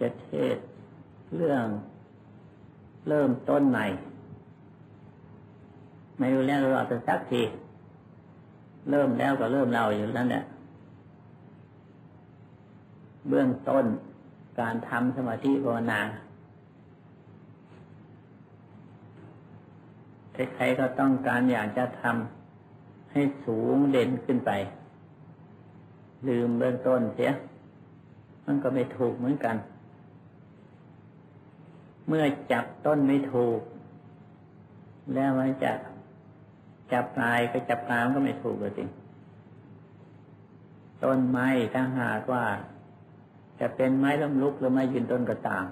จะเทศเรื่องเริ่มต้นใหม่ ไม่รู้แล้วเราจะสักทีเริ่มแล้วก็เริ่มเราอยู่นั่นแหละเบื้องต้นการทำสมาธิภาวนาใครๆก็ต้องการอยากจะทำให้สูงเด่นขึ้นไป ลืมเบื้องต้นเสีย มันก็ไม่ถูกเหมือนกัน เมื่อจับต้นไม่ถูก แล้วมันจะจับปลายก็จับกลางก็ไม่ถูกเลยจริงต้นไม้ถ้าหากว่า จะเป็นไม้ล้มลุกหรือไม้ยืนต้นก็ตาม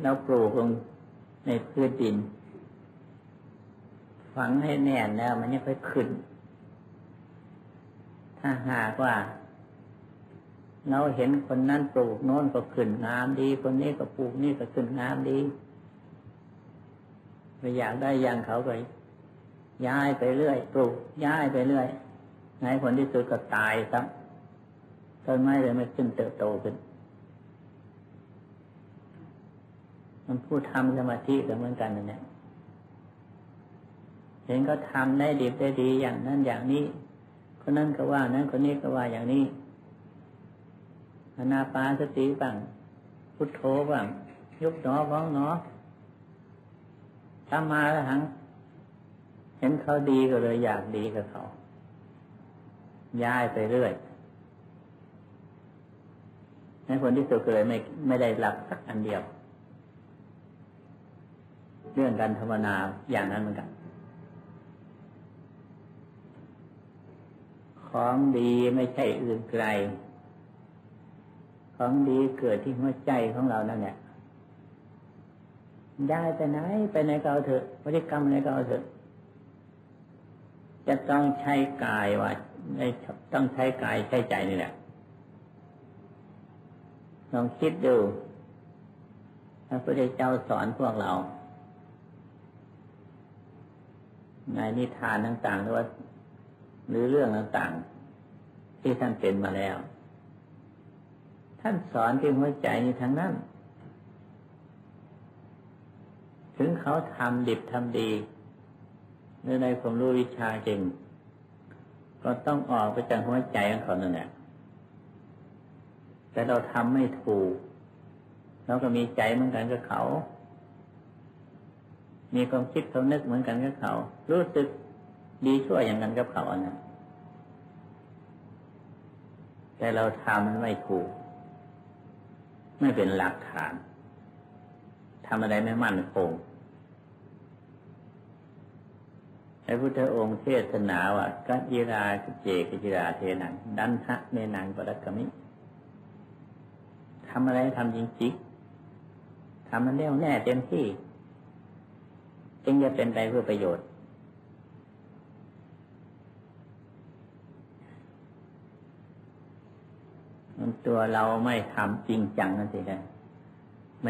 แล้วปลูกลงในพื้นดิน ฝังให้แน่นแล้วมันยังค่อยขึ้น ถ้าหากว่า เราเห็นคนนั้นปลูกโน้นก็ขึ้นงามดี คนนี้ก็ปลูกนี่ก็ขึ้นงามดีไปอยากได้อย่างเขาก็ย้ายไปเรื่อย ปลูก ย้ายไปเรื่อยในผลที่สุดก็ตายครับต้นไม้เลยไม่ขึ้นเติบโตขึ้น มันพูดทำสมาธิก็เหมือนกันนั่นแหละเห็นก็ทำได้ดีได้ดีอย่างนั้นอย่างนี้คนนั้นก็ว่านั้นคนนี้ก็ว่าอย่างนี้ อนาปาสติบ้างพุทโธบ้างยุบหนอพ้องหนอทำมาแล้วหัง เห็นเขาดีก็เลยอยากดีกับเขา ย้ายไปเรื่อยในผลที่สุดเลยไม่ไม่ได้หลักสักอันเดียว เรื่องการภาวนาอย่างนั้นเหมือนกัน ของดีไม่ใช่อื่นไกล ของดีเกิดที่หัวใจของเรานั่นแหละย้ไปไหนไปไหนก็เอาเถอะพฤติกรรมไหนก็เอาเถอะ จะต้องใช้กายว่าต้องใช้กายใช้ใจนี่แหละลองคิดดูพระพุทธเจ้าสอนพวกเรา ในนิทานต่างๆหรือว่าหรือเรื่องต่างๆ ที่ท่านเป็นมาแล้ว ท่านสอนที่หัวใจนี้ทั้งนั้น ถึงเขาทำดิบทำดีหรือในความรู้วิชาจริง ก็ต้องออกไปจากหัวใจของเขานั่นแหละแต่เราทำไม่ถูกเราก็มีใจเหมือนกันกับเขา มีความคิดเขามนึกเหมือนกันกับเขา รู้สึกดีชั่วอย่างกันกับเขาอันนั้นแต่เราทำมันไม่ถูก ไม่เป็นหลักฐานทำอะไรไม่มั่นคงพระพุทธองค์เทศนาว่ากัจจิราเจกิจิราเทนังดันทะเมนังปรักมิทำอะไรทำจริงจริงทำมันแน่วแน่เต็มที่จึงจะเป็นไปเพื่อประโยชน์มัน ตัวเราไม่ทำจริงจังนั่นสินะ